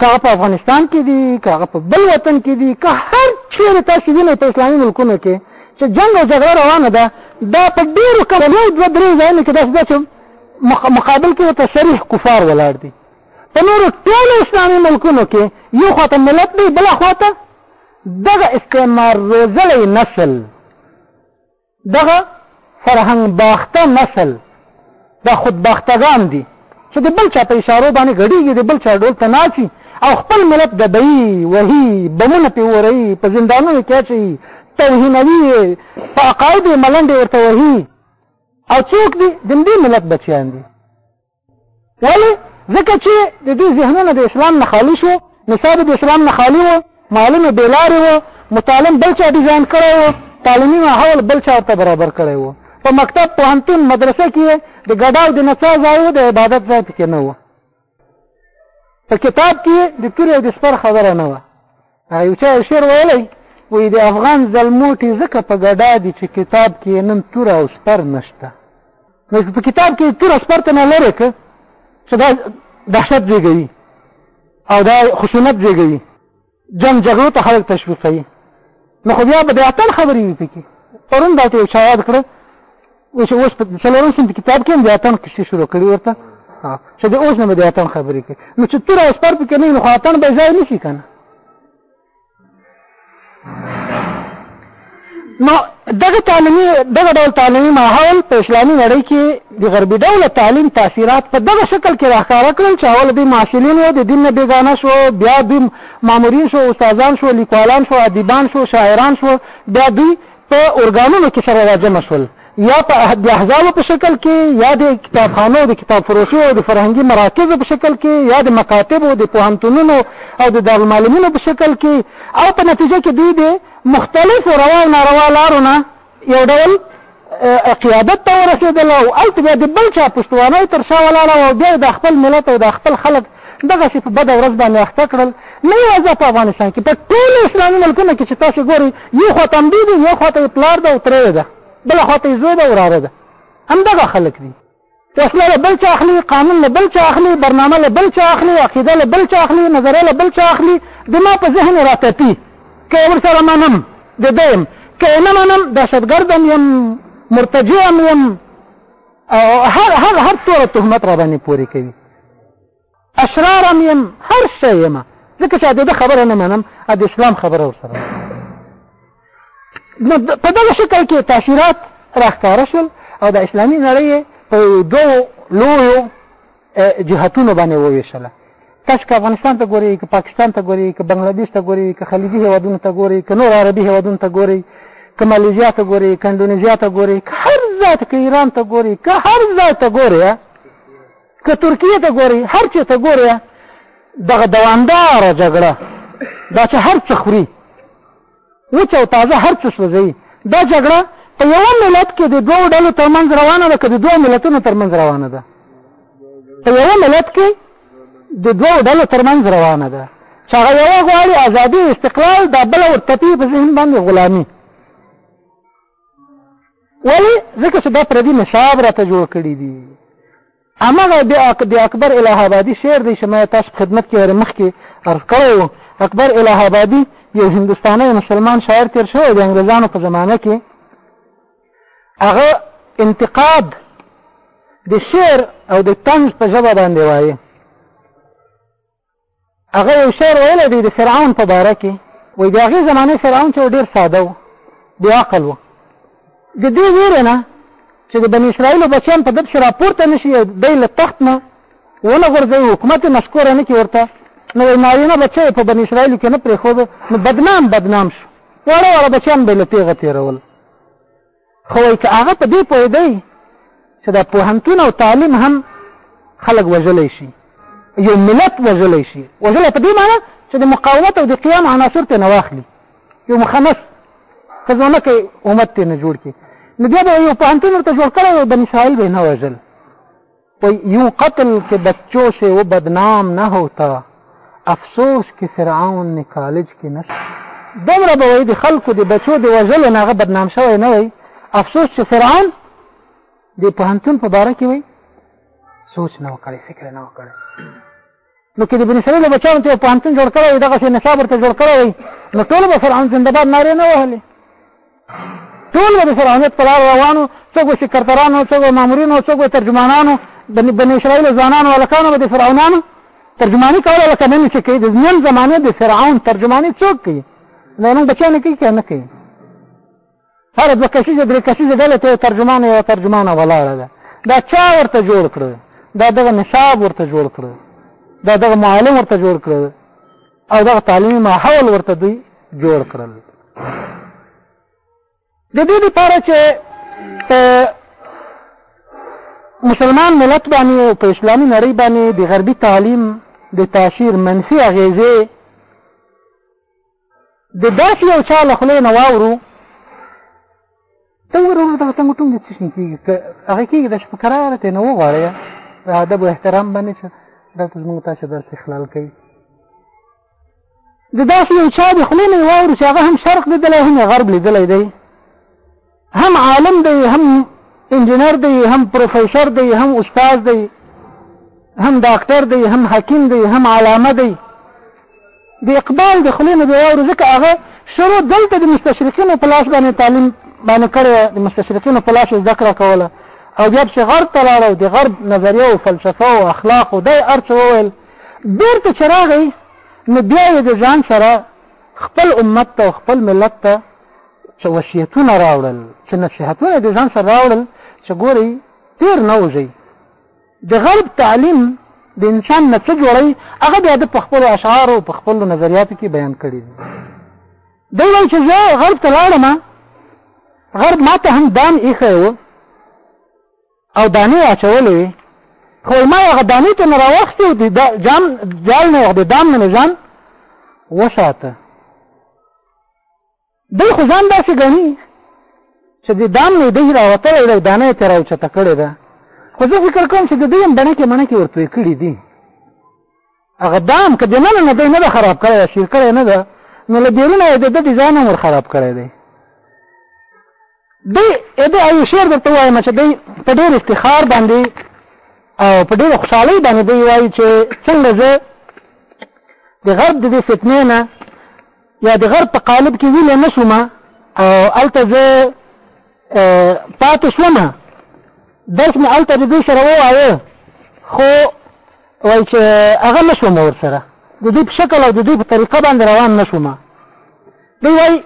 که هغه په افغانستان کې دي که هغه په بل وطن کې دي که هر چیرې تاسو وینئ په اسلامي ملکونو کې چې جنګ او جګړه روانه ده دا په ډېرو کمونو دوه درې ځایونو کې داسې ده چې مقابل کې ورته صریح کفار ولاړ دي په نورو ټولو اسلامي ملکونو کې یو خوا ته ملت دی بله خوا ته دغه استعمار روزلی نسل دغه فرهنګ باخته نسل دا خودباختګان دي چې د بل چا په اشارو باندې ګډېږي، د بل چا ډول ته ناڅي او خپل ملت ډبوي، وهي، بمونه پرې اوروي، په زندانونو کې اچوي، توهینوي یې، په عقایدو یې ملنډې ورته وهي او څوک دي؟ د همدې ملت بچیان دي. ولی ځکه چې د دوی ذهنونه د اسلام نه خالی شو نصاب د اسلام نه خالی وو معلومه بیلاری وو متعلم بل چا ډیزاین کړی وو تعلیمي ماحول بل چا ورته برابر کړی وو په مکتب پوهنتون مدرسه کې د ګډاو د نڅا ځای و د عبادت ځای پکې نه و په کتاب کې د تورې او د سپر خبره نه وه هغه یو چا شعر ویلی وایي د افغان زلموټي ځکه په ګډا دي چې کتاب کې یې نن توره او سپر نشته نو په کتاب کې یې توره سپر ته نه لرې که چې دا دهشت زېږوي او دا خشونت زېږوي جنګ جګړو ته خلک تشویقوي نو خو بیا به د اتل خبرې وي پکې پرون دا ته یو چا یاد کړه اوس اوس په څلورم سم کتاب کې د اتن قصې شروع کړي ورته چې د اوس نه د اتن خبرې کوي نو چې تور اوس پر پکې نه نو اتن به ځای نشي کنه نو دغه تعلیمي دغه ډول تعلیمي ماحول په اسلامي نړۍ کې د غربي ډول تعلیم تاثیرات په دغه شکل کې راښکاره کړل چې اول دوی محصلین وو د دین نه بېګانه شو بیا دوی مامورین شو استادان شو لیکوالان شو ادیبان شو شاعران شو بیا دوی په ارګانونو کې سره راجمع شول، یا په د احزابو په شکل کې، یا د کتابخانو، د کتاب فروشیو او د فرهنګي مراکزو په شکل کې، یا د مکاتبو، د پوهنتونونو او د دارالمعلمینو په شکل کې او په نتیجه کې دوی د مختلفو روا او ناروا لارو نه یو ډول قیادت ته ورسېدل او هلته بیا د بل چا پشتوانه یې تر شا ولاړه وه او بیا یې دا خپل ملت او دا خپل خلک دغسې په بده ورځ باندې اخته کړل، نه یوازې په افغانستان کې، په ټولو اسلامي ملکونو کې چې تاسې ګورئ، یو خوا ته همدوی دي، یو خوا ته یې پلار ده او تره یې ده، بله خوا ته یې زوی ده او وراره ده، همدغه خلک دي. وسله له بل چا اخلي، قانون له بل چا اخلي، برنامه له بل چا اخلي، عقیده له بل چا اخلي، نظریه له بل چا اخلي، د ما په ذهن یې راتپي، که یې ورسره منم، د ده یم، که یې نه منم، دهشتګرد هم یم، مرتجع هم یم او هر هر هر توره تهمت راباندې پورې کوي. اشرارم يم هر شی يم ځکه چې د خبره نه منم د اسلام خبره ورسره نو په دغه شکل کې تاثیرات راښکاره شول او د اسلامي نړۍ په دوو لویو جهتونو باندې وویشله تاسو که افغانستان ته ګورئ که پاکستان ته ګورئ که بنګلادیش ته ګورئ که خلیجي هیوادونو ته ګورئ که نور عربي هیوادونو ته ګورئ که مالیزیا ته ګوري که انډونیزیا ته ګوري که هر ځای ته که ایران ته ګوري که هر ځای ته ګوري که ترکیې ته ګورئ، هر چه ته ګورئ دغه دوامداره جګړه دا چې هر څه خوري وچ او تازه هر څه سوځوي دا جګړه په یوه ملت کې د دوو ډلو ترمنځ روانه ده که د دوو ملتونو ترمنځ روانه ده په یوه ملت کې د دوو ډلو ترمنځ روانه ده چې هغه یوه غواړي ازادي استقلال دا بله ورتپي په ذهن باندې غلامي ولی ځکه چې دا پردي نصاب راته جوړ کړی دي همغه د د اکبر الہ آبادي شعر دی چې ما تاسو خدمت کې هر مخ کې عرض کړو اکبر الہ آبادي یو هندستاني مسلمان شاعر تیر شوی د انګريزانو په زمانه کې هغه انتقاد د شعر او د طنز په ژبه باندې وایي هغه یو شعر ویلی دی د فرعون په باره کې وایي د هغې زمانې فرعون چې ډېر ساده و بې عقل و د دې ویرې نه چې د بني اسرائیلو بچیان په ده پسې راپورته نه شي دی له تخت نه ونه غورځوي حکومت یې نشکوره نه کړي ورته نو وایي نارینه بچی یې په بني اسرائیلو کې نه پرېښود نو بدنام بدنام شو واړه واړه بچیان به یې له تېغه تېرول خو وایي که هغه په دې پوهېدی چې دا پوهنتون او تعلیم هم خلک وژلی شي یو ملت وژلی شي وژلی په دې معنی چې د مقاومت او د قیام عناصر ته نه واخلي یو مخنث ته ځونه کوي امت ته نه جوړ کړي نو بیا به یو پوهنتون ورته جوړ کړی او بن اسرائیل به یې نه وژل په یو قتل کې بچو سه و بدنام نه هوتا افسوس کې فرعون نه کالج کې نشته دومره به وایي د خلکو د بچو د وژلو نه هغه بدنام شوی نه وي افسوس چې فرعون د پوهنتون په باره کې وایي سوچ نه وکړي فکر نه وکړي نو که د بني اسرائیلو بچیانو ته یو پوهنتون جوړ کړی وای دغسې نصاب ورته جوړ کړی وای نو ټول به فرعون زندهباد نارې نه وهلې ټول به د فرعونیت په لار روانو څوک به سکرترانو څوک به مامورینو څوک به ترجمانانو بني اسرائیلو ځوانانو هلکانو به د فرعونانو ترجماني کوله لکه نن چې کوي د نن زمانې د فرعون ترجماني څوک کوي نو نن بچیانو کوي که نه کوي هره دوه کسیزه درې کسیزه ډله ته یو ترجمان یو ترجمانه ولاړه ده دا چا ورته جوړ کړ دا دغه نصاب ورته جوړ کړ دا دغه معلم ورته جوړ کړ او دغه تعلیمي ماحول ورته دوی جوړ کړل د دې لپاره چې مسلمان ملت باندې او په اسلامي نړۍ باندې د غربي تعلیم د تاثیر منفي اغیزې د داسې یو چا له خولې نه واورو ته وګوره وروره دغه څنګه ټونګې څه شي کېږي که هغه کېږي دا چې په کراره ترې نه وغواړی په ادب او احترام باندې چې دلته زموږ تاسو درس اخلال کوي د داسې یو چا د خولې نه یې واورو چې هغه هم شرق لیدلی هم یې غرب لیدلی دی هم عالم دی هم انجینر دی هم پروفیسور دی هم استاد دی هم ډاکټر دی هم حکیم دی هم علامه دی د اقبال د خلې نه بیا ورو ځکه هغه شروع دلته د مستشرقینو په لاس باندې تعلیم باندې کړی د مستشرقینو په لاس زده کړه کوله او بیا چې غرب ته لاړ او د غرب نظریه او فلسفه او اخلاق او دی ارڅ وویل بیرته چې راغی نو بیا یې د ځان سره خپل امت ته خپل ملت ته چې وصیتونه راوړل چې نصیحتونه د ځان سره راوړل چې ګوري تیر نه وځي د غرب تعلیم د انسان نه څه جوړي هغه بیا د خپل اشعار او خپل نظریاتو کې بیان کړي دی وایي چې زه غرب ته لاړم غرب ماته هم دان ایښی و او دانې اچولې وي خو ما هغه دانې ته نه راوستي او د جام جال نه د دام نه ځان وساته دی خو ځان داسې ګڼي چې د دام نه دی راوتلی دی او دانه یې ترې راوچته کړې ده خو زه فکر کوم چې د دوی هم بڼکې مڼکې ورتوې کړي دي هغه دام که دننه نه دی نه ده خراب کړی ده شیر کړی نه ده نو له بیرونه یې د ده ډیزاین هم ور خراب کړی دی دی د یو شعر درته وایم چې دی په ډېر افتخار باندې او په ډېر خوشحالۍ باندې دی وایي چې څنګه زه د غرب د دې فتنې نه یا د غرب په قالب کې ویلې نه شوم او هلته زه پاتې شوم درس مې هلته د دوی سره ووایه خو وایي چې هغه نه شوم ورسره د دوی په شکل او د دوی په طریقه باندې روان نه شوم دی وای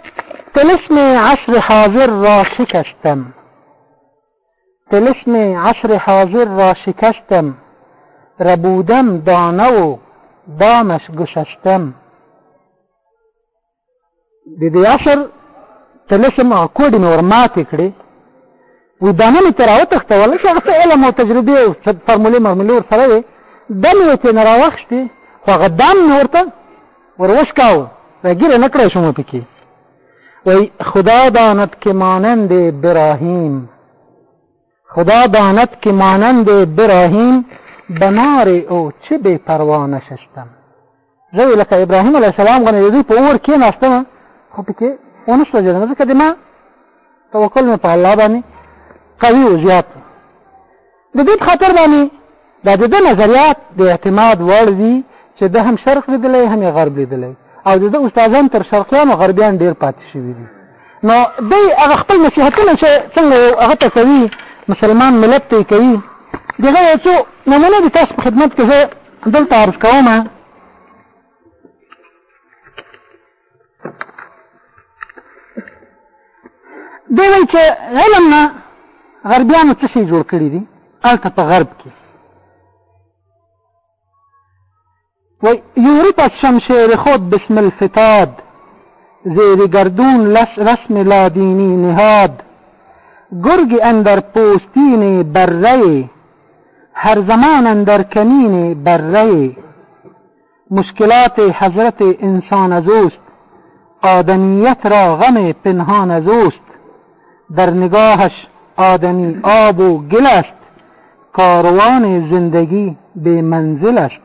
تلسم عصر حاضر را شکستم تلسم عصر حاضر را شکستم ربودم دانه و دامش گشستم د دې عصر تلسم او کوډ مې ورماتې کړې وي دا نه مې ته راوتښتول چې هغه څه علم او تجربې او څه فرمولې مرمولې ورسره وې دا مې یې ترېنه راواخیستې خو هغه دام مې ورته ور وشکاوه دا ګیره نه کړی شوم پکې وایي خدا داند که مانند ابراهیم خدا داند که مانند ابراهیم بنار او چه بی پروا نشستم زه یې لکه ابراهیم علیه السلام غوندې د دوی په اور کېناستم خو پکې ونه سوځېدم ځکه د ما توکل مې په الله باندې قوي و زیات د دې په خاطر باندې دا د ده نظریات د اعتماد وړ دي چې ده هم شرق لیدلی هم یې غرب لیدلی او د ده استادان تر شرقیانو غربیان ډېر پاتې شوي دي نو دی هغه خپل نصیحتونه چې څنګه یو هغه ته کوي مسلمان ملت ته کوي دغه یو څو نمونه دي تاسو په خدمت کې زه دلته عرض کوم دی وایي چې علم نه غربیانو څه شي جوړ کړي دي هلته په غرب کې و یوری پس شمشیر خود بسمل فتاد زیر گردون لس رسم لادینی نهاد گرگ اندر پوستین بره هر زمان اندر کمین بره مشکلات حضرت انسان از اوست آدمیت را غم پنهان از اوست در نگاهش آدمی آب و گل است کاروان زندگی بی منزل است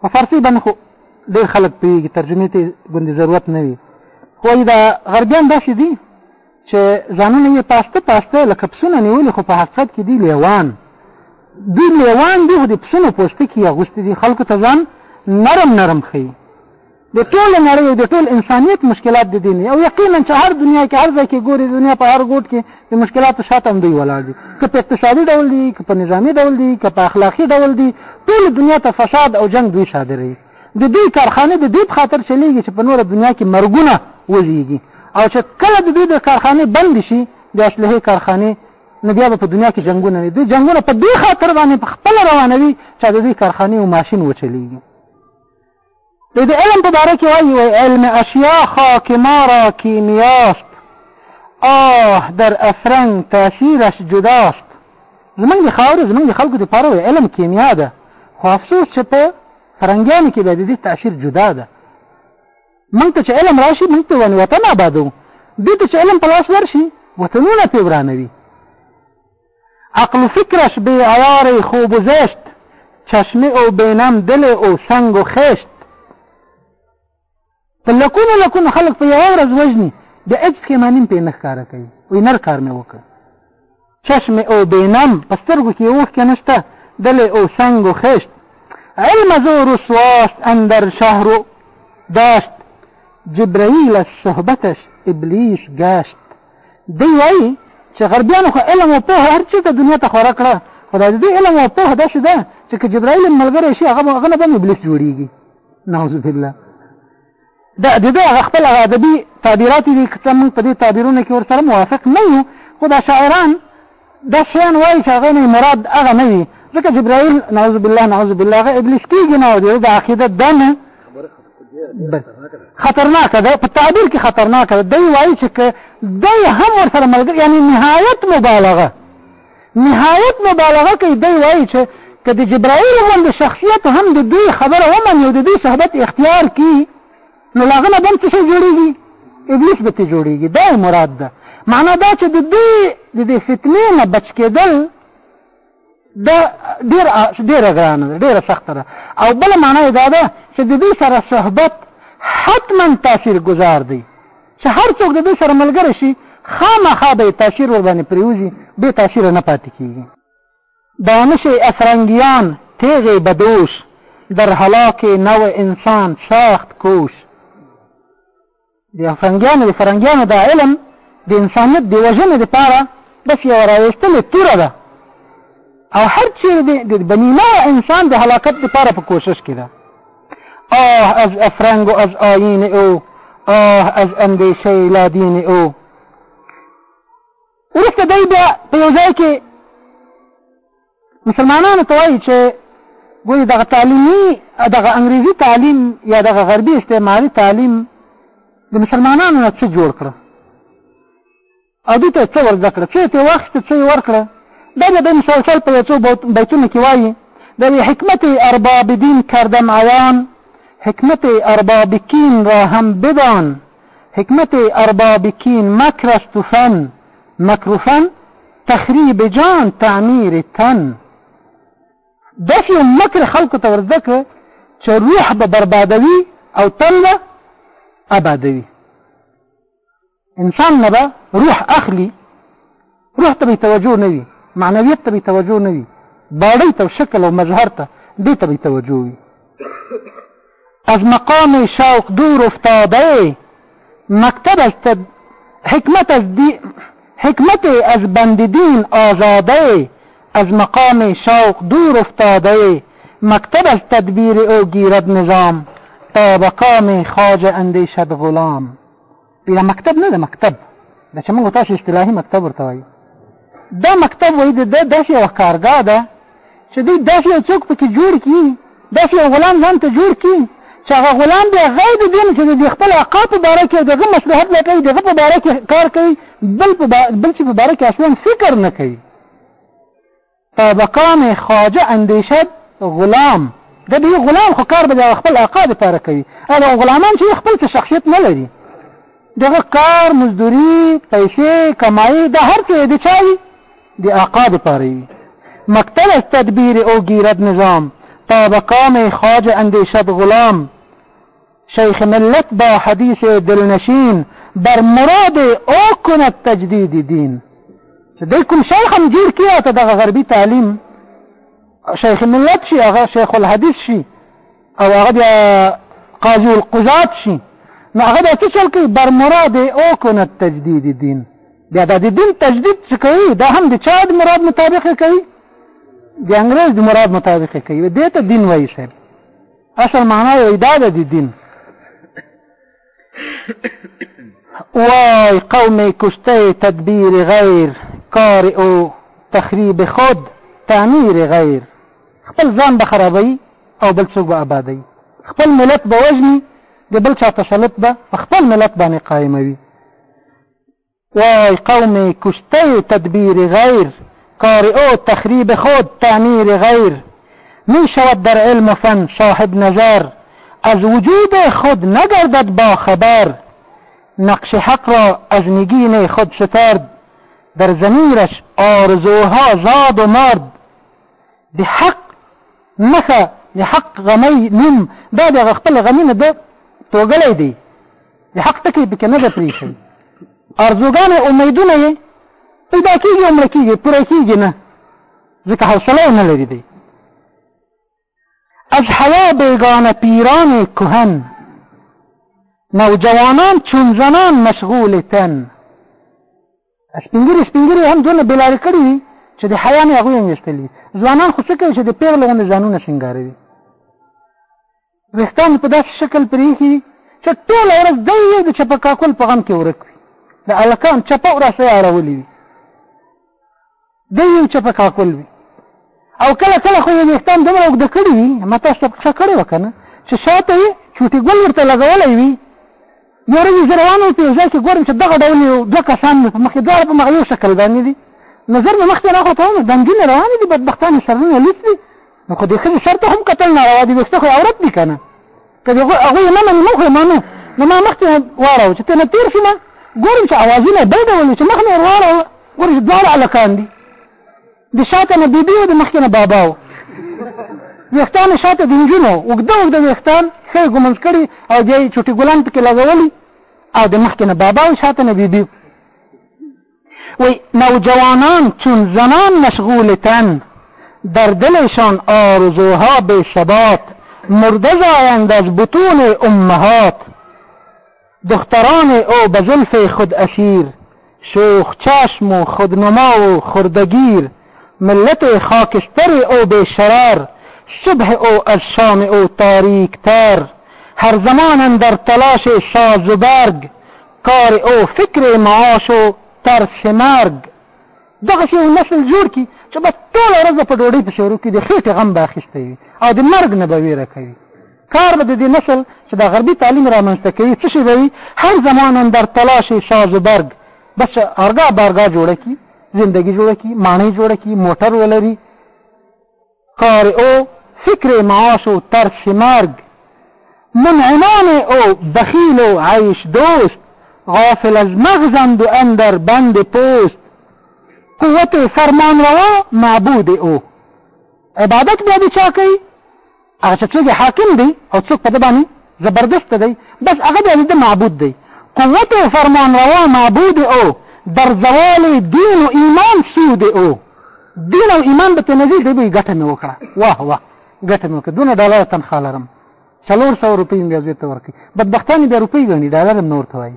په فارسی باندې خو ډېر خلک پوهېږي ترجمې ته ګوندې ضرورت نه وي خو وایي دا غربیان داسې دي چې ځانونه یې پاسته پاسته لکه پسونه نیولي خو په حقیقت کې دي لیوان دوی لیوان دي خو د پسونو پوستکي یې اغوستي دي خلکو ته ځان نرم نرم ښیي د ټولې نړۍ او د ټول انسانیت مشکلات د دین او یقینا چې هر دنیا کې هر ځای کې ګوري دنیا په هر ګوټ کې د مشکلاتو شاته هم دوی ولاړ دي که په اقتصادي ډول دي که په نظامي ډول دي که په اخلاقي ډول دي ټول دنیا ته فساد او جنگ دوی صادروي د دوی کارخانه د دې په خاطر چلیږي چې په نور دنیا کې مرګونه وزیږي او چې کله د دوی د کارخانه بند شي د اصله کارخانه نو بیا په دنیا کې جنگونه وي دوی جنگونه په دې خاطر باندې په خپل روانوي چې د دوی کارخانه او ماشين وچلیږي دی د علم په باره کې وایي وای علم اشیا خاک ما را کیمیاست آه در افرنګ تاثیرش جداست زمونږ د خاورې زمونږ د خلکو دپاره وایي علم کیمیا ده خو افسوس چې په فرنګیانو کې بیا د دې تاثیر جدا ده موږ ته چې علم راشي موږ ته ونې وطن آبادو دوی ته چې علم په لاس ورشي وطنونه پرې ورانوي عقل و فکرش بی عیار ای خوب و زشت چشمه او بینم دل او سنګ و خشت په لکونو لکونو خلک په یوه ورځ وژني بیا هېڅ پښېماني هم پرې نه ښکاره کوي وایي نر کار مې وکړ چشم او بینم په سترګو کې اوښکې نشته دل او سنګ و خشت علم زو رسواست اندر شهر داشت جبرئیل از صحبتش ابلیس گشت دی وایي چې غربیانو خو علم او پوهه هر چېرته دنیا ته خوره کړه خو دا د دوی علم او پوهه داسې ده چې که جبرائیل یې ملګری شي هغه هغه نه به هم ابلیس جوړېږي نعوذ بالله دا د ده هغه خپل هغه ادبي تعبیرات دي که څه موږ په دې تعبیرونو کې ورسره موافق نه یو خو دا شاعران دا شیان وایي چې هغه نه مراد هغه نه وي ځکه جبرائیل نعوذ بالله نعوذ بالله هغه ابلیس کېږي نه او د عقیده دا نه خطرناک ده په تعبیر کې خطرناک ده دی وایي چې دی هم ورسره ملګری یعنی نهایت مبالغه نهایت مبالغه کوي دی وایي چې که د جبرائیل غوندې شخصیت هم د دوی خبره ومني او د دوی صحبت اختیار کړي نو له هغه نه بل څه شی جوړېږي ابلیس به ترې جوړېږي دا یې مراد ده معنا دا چې د دوی د دې فتنې نه بچ کېدل دا ډېر ډېره ګرانه ده ډېره سخته ده او بله معنا یې دا ده چې د دوی سره صحبت حتما تاثیر گذار دی چې هر څوک د دوی سره ملګری شي خامخا به یې تاثیر ورباندې پرېوځي بې تاثیره نه پاتې کېږي دانش افرنگیان تیغ بدوش در هلاک نوع انسان سخت کوش د افرنګیانو د فرنګیانو دا علم د انسانیت د وژنې لپاره بس یوه راویستلې توره ده او هر چیرې د بني نوع انسان د هلاکت لپاره په کوشش کې ده آه از افرنگ و از آیین او آه از اندیشه لادین او وروسته دی بیا په یو ځای کې مسلمانانو ته وایي چې ګوري دغه تعلیمي دغه انګریزي تعلیم یا دغه غربي استعماري تعلیم د مسلمانانو نه څه جوړ کړه او دوی ته څه ور زده کړه څه یې ترې واخیسته څه یې ورکړه دا بیا د مسلسل په یو څو بیتونو کې وایي د حکمت ارباب دین کردم عیان حکمت ارباب کین را هم بدان حکمت ارباب کین مکر است و فن مکر و فن تخریب جان تعمیر تن داسې یو مکر خلکو ته ور زده کړه چې روح به بربادوي او تن به ابادوي انسان نه به روح اخلي روح ته به توجه نه وي معنویت ته به توجه نه وي باړۍ ته شکل او مظهر ته دې ته به توجه وي از مقام شوق دور افتاده مکتب از تد... حکمت از دی... حکمت از بند دین آزاده از مقام شوق دور افتاده مکتب از تدبیر او گیرد نظام تا به کام خواجه اندیشد غلام یا مکتب نه ده مکتب دا چې موږ تاسو اصطلاحي مکتب ورته وایو دا مکتب وایي د داسې یوه کارګاه ده چې دوی داسې یو څوک پکې جوړ کړي داسې یو غلام ځان ته جوړ کړي چې هغه غلام بیا غیر د دې نه چې د خپل عقا په باره کې د هغه مصلحت نه کوي د هغه په باره کې کار کوي بل په بل چې په باره کې اصلا فکر نه کوي په بقام خواجه اندیشد غلام د دی غلام خو کار به د خپل آقا لپاره کوي او د غلامان چې خپل څه شخصیت نه لري دغه کار مزدوري پیسې کمایي د هر څه د چاوي د آقا لپاره وي مقتل از تدبیر او گیرد نظام تا به کام خواجه اندیشد غلام شیخ ملت با حدیث دلنشین بر مراد او کند تجدید دین چې دی کوم شیخ هم جوړ کړي راته دغه غربي تعلیم شیخ ملت شي هغه شیخ الحدیث شي او هغه بیا قاضي القضات شي نو هغه بیا څه چل کوي بر مراد او کنه تجدید دین بیا د دین تجدید څه کوي دا هم د چا د مراد مطابق کوي د انګريز د مراد مطابق کوي دې ته دین وایي صاحب اصل معنا یې دا ده د دین وای قوم کشته تدبیر غیر کار او تخریب خود تعمیر غیر خپل ځان به خرابوي او بل څوک به آبادوي خپل ملت به وژني د بل چا تسلط به په خپل ملت باندې قایموي وای قوم کشته تدبیر غیر کار او تخریب خود تعمیر غیر می شود در علم و فن صاحب نظر از وجود خود نگردد با خبر نقش حق را از نگین خود شترد در ضمیرش آرزوها زاد و مرد به حق نښه د حق غمی نوم دا د هغه خپل غمی نه ده توګلی دی د حق ټکی پکې نه ده پرې شوی ارزوګانې امیدونه یې پیدا کېږي او مړه کېږي پوره کېږي نه ځکه حوصله یې نه لري دی از هوا بیگانه پیران کهن نوجوانان چون زنان مشغول تن سپینګیري سپینګیري هم دونه بلاري کړي وي چې د حیا نه هغوی انګېستل وي ځوانان خو څه کوي چې د پیغلو غوندې ځانونه سینګاروي ویښتان په داسې شکل پرېښي چې ټوله ورځ دی یې د چپه کاکل په غم کې ورک وي د هلکان چپه وراسه یې اړولې وي دی یو چپه کاکل وي او کله کله خو یې ویښتان دومره اوږده کړي وي ما تاسو ته پښه کړې وه که نه چې شاته یې چوټي ګل ورته لګولی وي یو ورځ زه روان وم په یو ځای کې ګورم چې دغه ډول یو دوه کسان مې په مخکې دواړه په مغلو شکل باندې دي نظر مې مخکې راخوا ته وم دنګینې روانې دي بدبختانې سرونه لوڅ دي نو خو د ښځې سر ته هم کتل ناروا دي ویښته خو عورت دي که نه که د هغوی نه مني موږ خو منو نو ما مخکې واړوه چې تېنه تېر شوم ګورم چې اوازونه بل ډول چې مخ مې ور واړوه ګورم چې دواړه هلکان دي د شاته نه بیبي و د مخکې نه بابا و ویښتان شاته د نجونو اوږده اوږده ویښتان ښه یې ګمنځ کړي او بیا یې چوټي ګلان پکې لګولي او د مخکې نه بابا او شاته نه بیبي وی نوجوانان چون زنان مشغول تن در دلشان آرزوها بی ثبات مرده زایند از بطون امهات دختران او به زلف خود اسیر شوخ چشم و خودنما و خرده گیر ملت خاکستر او بی شرر صبح او از شام او تاریک تر هر زمان اندر تلاش ساز و برگ کار او فکر معاش او طرح مرګ دغسې یو نسل جوړ کړي چې بس ټوله ورځ به په ډوډۍ پسې ورو کړي د خېټې غم به اخیستی وي او د مرګ نه به ویره کوي کار به د دې نسل چې دا غربي تعلیم رامنځته کوي څه شي به وي هر زمان اندر تلاش ساز و برګ بس ارګا بارګا جوړه کړي زندگی جوړه کړي ماڼۍ جوړه کړي موټر ولري کار او فکر معاش و ترس مرگ منعمان و بخیل و عیش دوست غافل از مغزند و اندر بند پوست قوت فرمانروا معبود او عبادت بیا د چا کوي هغه چې څوک حاکم دی او څوک په ده باندې زبردست دی بس هغه دی د معبود دی قوت فرمان روا معبود او در زوال دین او ایمان سود او دین او ایمان به تنزیل دی به ګټه مې وکړه واه واه ګټه مې وکړه دونه ډالر تنخواه لرم څلور سوه روپۍ مې بیا زوی ته ورکړي بدبختانې بیا روپۍ ګڼي ډالر هم نه ورته وایي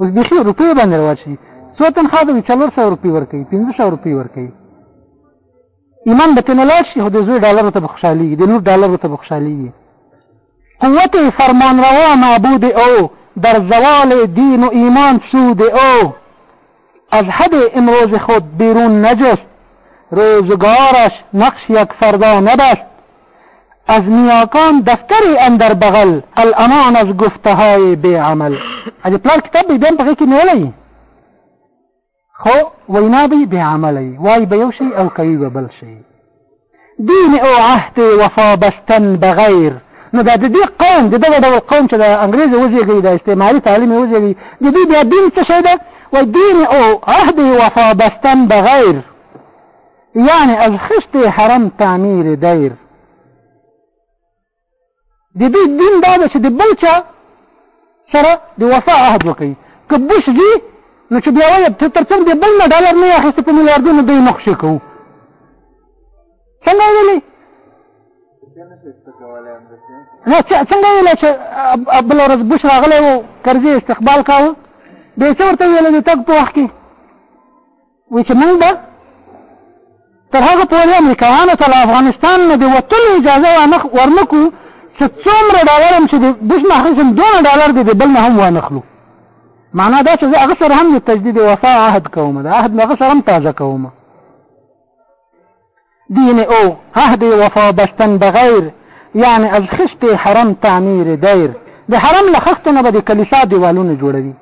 اوس بیخي روپۍ باندې رواج شي څو تنخواه ته څلور سوه روپۍ ورکوي پنځه سوه روپۍ ورکوي ایمان به تېنه لاړ شي خو د زوی ډالرو ته به خوشحالېږي د لور ډالرو ته به خوشحالېږي قوت فرمان روا معبود او در زوال دین و ایمان سود او از حد امروز خود بیرون نجست روزگارش نقش یک فردا نبست از نیاکان دفتری اندر بغل الامان از گفته های بی عمل اجه پلار کتاب بیدن پخی که نیولی خو وینا به بې عمله وي وایي به یو شی او کوي به بل شی دین او عهد وفا بستن بغیر نو دا د دې قوم د دغه ډول قوم چې د انګریز وزېږي د استعماري تعلیم وزېږي د دې بیا دین څه شی ده و دین او عهد وفا بستن بغیر یعنی از خشت حرم تعمیر دیر د دوی دین دا ده چې د بل چا سره د وفا عهد وکړي که بش وي نو چې بیا وایي چې تر څنګه د بل نه ډالر نه اخیستې په میلیاردونو دوی نه خوشې کوو څنګه ویلي نه څنګه ویلي چې بله ورځ بش راغلی و کرزي استقبال کاوه بیا څه ورته ویل د تګ په وخت کې وی چې موږ به تر هغه پورې امریکایانو ته له افغانستان نه د وتلو اجازه وانخ ورنکو چې څومره ډالر هم چې د بش نه اخیستم دونه ډالر دې د بل نه هم وانخلو معنا دا چې زه هغه سره هم د تجدید وفا عهد کوم دا عهد هغه سره هم تازه کوم دین او عهد وفا بستن بغیر یعنې از خشت حرم تعمیر دیر د حرم له خښتو نه به د کلیسا دیوالونه جوړوي،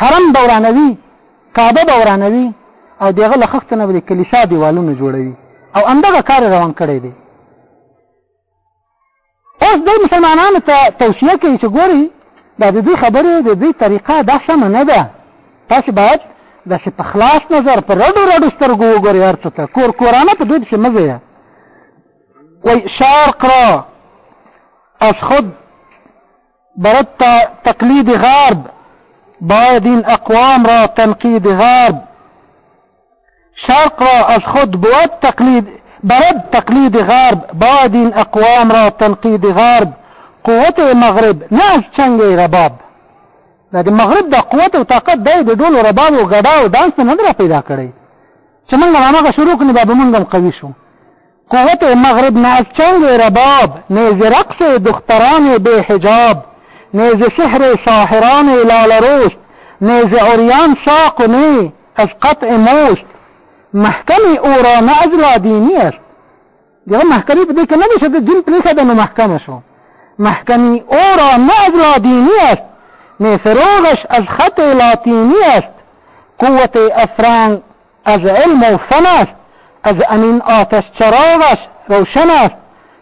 حرم به ورانوي، کعبه به ورانوي او د هغه له خښتو نه به د کلیسا دیوالونه جوړوي او همدغه کار یې روان کړی دی. اوس دوی مسلمانانو ته توصیه کوي چې ګوري دا د دوی خبرې د دوی طریقه دا سمه نه ده تاسو باید داسې په خلاص نظر په رډو رډو سترګو وګورئ هر څه ته کور کورانه په دوی پسې مه ځئ وایي شرق را از خود برد تا تقلید غرب باید این اقوام را تنقید غرب شرق را از خود بود تقلید برد تقلید غرب باید این اقوام را تنقید غرب قوت مغرب نه از چنگ رباب دا د مغرب د قوت او طاقت دی د ډولو رباب او ګډا او دانس نه نه پیدا کړی چې موږ هغه شروع کړو دا به موږ هم قوي شو قوت مغرب نه از چنگ رباب نیز رقص دختران بی حجاب نیز سحر ساحران لاله رست نیز عریان ساق و نی از قطع مست محکم او را نه از لادینی است یغه محکمی په دې کې نه دی چې د دین پریخه د نو محکم شو محکمی او را نه از لادینی است نیز روغش از خط لاتینی است قوت افرانگ از علم و فن است از امین آتش چراغش روشن است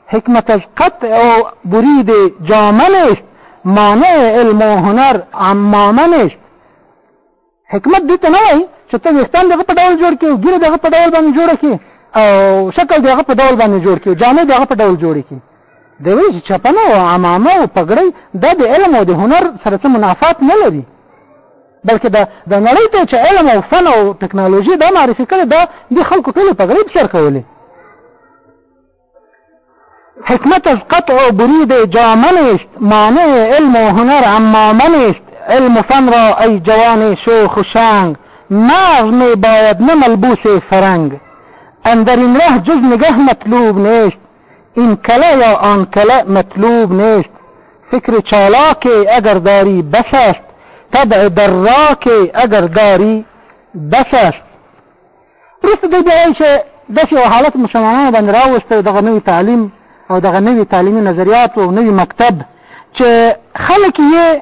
حکمت از قطع و برید جامه نیست مانع علم و هنر عمامه نیست حکمت دې ته نه وایي چې ته ویښتان دغه په ډول جوړ کړي او ګیره دغه په ډول باندې جوړه کړي او شکل دی هغه په ډول باندې جوړ کړي جامې دی هغه په ډول جوړې کړي د وی چې چپنه او عمامه او پګړۍ دا د علم او د هنر سره څه منافات نه لري بلکه د د نړی ته چه علم او فن او ټکنالوژی دا معرفی کړی دا دی خلکو ټولی پګړی پسر کولی حکمت از قطع و برید جامه نیست مانع علم و هنر امامه نیست علم و فن را ای جوان شوخ و شنگ مغز می باید نه ملبوس فرنگ اندر این ره جز نگه مطلوب نیست این کله یا آن کله مطلوب نیست فکر چالاک اگر داری بس است طبع براک اگر داری بس است وروسته دوی بیا وایي چې داسې یو حالت مسلمانانو باندې راوستی دغه نوی تعلیم او دغه نوی تعلیمي نظریات او نوی مکتب چې خلک یې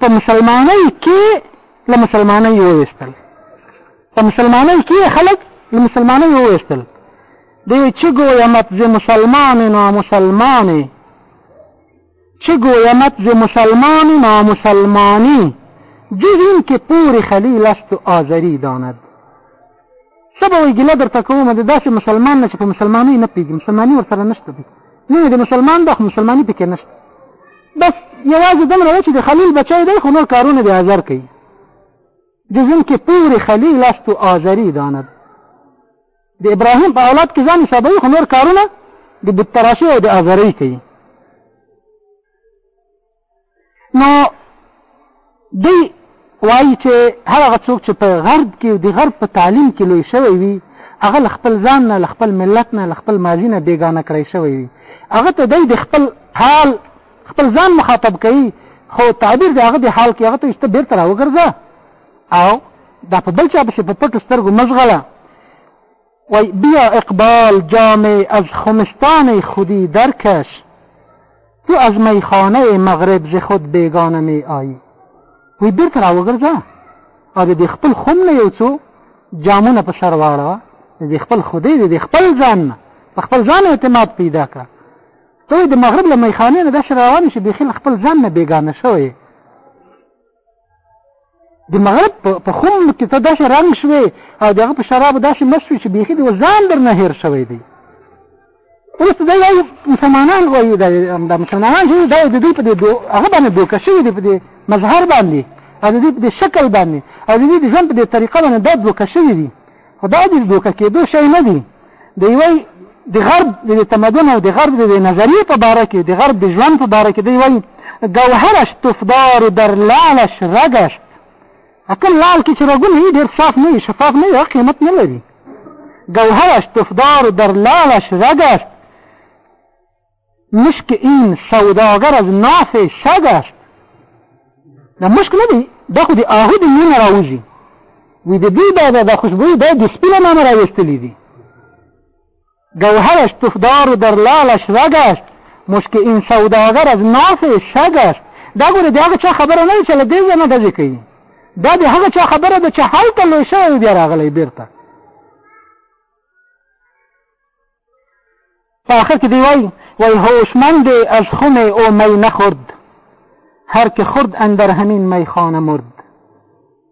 په مسلمانۍ کې له مسلمانۍ وویستل په مسلمانۍ کې خلک له مسلمانۍ وویستل دی چه گویمت ز مسلمان نامسلمانی چه گویمت ز مسلمان نامسلمانی جز این که پوری خلیل است و آذری داند څه به وایي ګیله درته کوم د داسې مسلمان نه چې په مسلمانۍ نه پوهېږي مسلماني ورسره نشته دی نه د مسلمان ده خو مسلماني پکې نشته بس یوازې دومره ده چې د خلیل بچی دی خو نور کارونه د آزر کوي جز اینکه پور خلیل است و آزری داند د ابراهیم په اولاد کې ځان حسابوي خو نور کارونه د بت تراشي او د ازرۍ کوي نو دوی وایي چې هغه څوک چې په غرب کې د غرب په تعلیم کې لوی شوی وي هغه له خپل ځان نه له خپل ملت نه له خپل ماضي نه بېګانه کړی شوی وي هغه ته دی د خپل حال خپل ځان مخاطب کوي خو تعبیر د هغه د حال کې هغه ته بیرته راوګرځه او دا په بل چا پسې په پټو سترګو مه ځغله وای بیا اقبال جام از خمستان خودی درکش تو از میخانه مغرب ز خود بیگانه می آیی وی بیرته راوګرځه او د خپل خوم نه یو څو جامونه په سر واړه د خپل خودی د خپل ځان نه په خپل ځان اعتماد پیدا کړه ته د مغرب له میخانې نه داسې روان شي بیخي خپل ځان نه بیګانه شوی د مغرب په خوم کې ته داسې رنګ شوې او دغه په شرابو داسې مست شوې چې بیخي د ځان درنه هېر شوی دی وروسته دی وایي مسلمانان وایي دا مسلمانان چې دا د دوی په دې هغه باندې دوکه شوي دي په دې مظهر باندې او د دوی په دې شکل باندې او د دوی د ژوند په دې طریقه باندې دا دوکه شوي دي خدا دې دوکه کېدو شی نه دی د یوی د غرب د تمدن او د غرب د نظریې په باره کې د غرب د ژوند په باره کې دی وایي ګوهرش تفدار در لعلش رګش اکل لعل کې چې رګونه یې ډېر صاف نه وي شفاف نه وي قیمت نه لري ګوهرش تفدار در لعلش رګش مشک این سوداګر از ناف شګ است دا مشک نه دی دا خو د آهو د مینه راوځي وی د دوی دا د خوشبویي دا د سپي له نامه راویستلي دي گوهرش تفدار و در لالش رگ است مشک این سوداگر از ناف شگ است دا ګوره د هغه چا خبره نه چې له دې ځنه دځې کوي دا د هغه چا خبره ده چې هلته لوی شوی بیا راغلی بیرته په آخر کې دی وای وای هوشمند از خم او می نخورد هر که خورد اندر همین میخانه مرد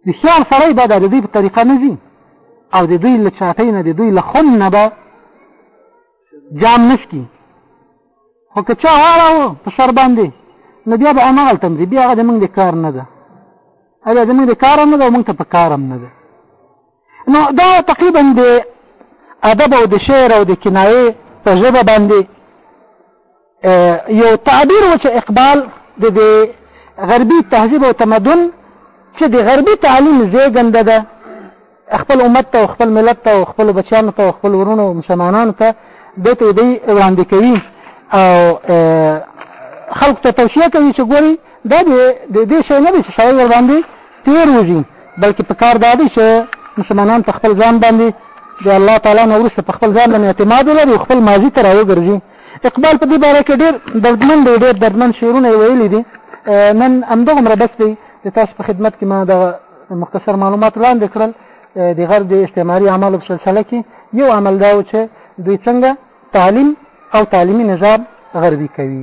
هوښیار سړی به د دوی په طریقه نه ځي او د دوی له چاټۍ نه د دوی له خم نه به جام نشکي خو که چا واړاوه په سر باندې نو بیا به هماغلته ځي بیا هغه د موږ د کار نه ده هغه د موږ د کار هم نه ده او موږ ته په کار هم نه ده نو دا تقریبا د ادب او د شعر او د کنایې په ژبه باندې یو تعبیر و چې اقبال د د غربي تهذیب او تمدن چې د غربي تعلیم زیږنده ده خپل امت ته او خپل ملت ته او خپل بچیانو ته او خپل ورونو او مسلمانانو ته ده ته دی وړاندې کوي او خلق ته توصیه کوي چې ګوري دا د دې شی نه دی چې سړی ورباندې تیر وزی بلکه پکار دا دی چه مسلمانان په خپل ځان باندی د الله تعالی نه وروسته په خپل ځان باندې اعتماد ولري او خپل ماضي ته راوګرځي اقبال په دې باره کې ډېر دردمن دی ډېر دردمن شعرونه یې ویلي دي نن همدغومره بس دی د تاسو په خدمت کې ما دغه مختصر معلومات وړاندې کړل د غرب د استعماري اعمالو په سلسله کې یو عمل دا و چې دوی څنګه تعلیم او تعلیمي نظام غربي کوي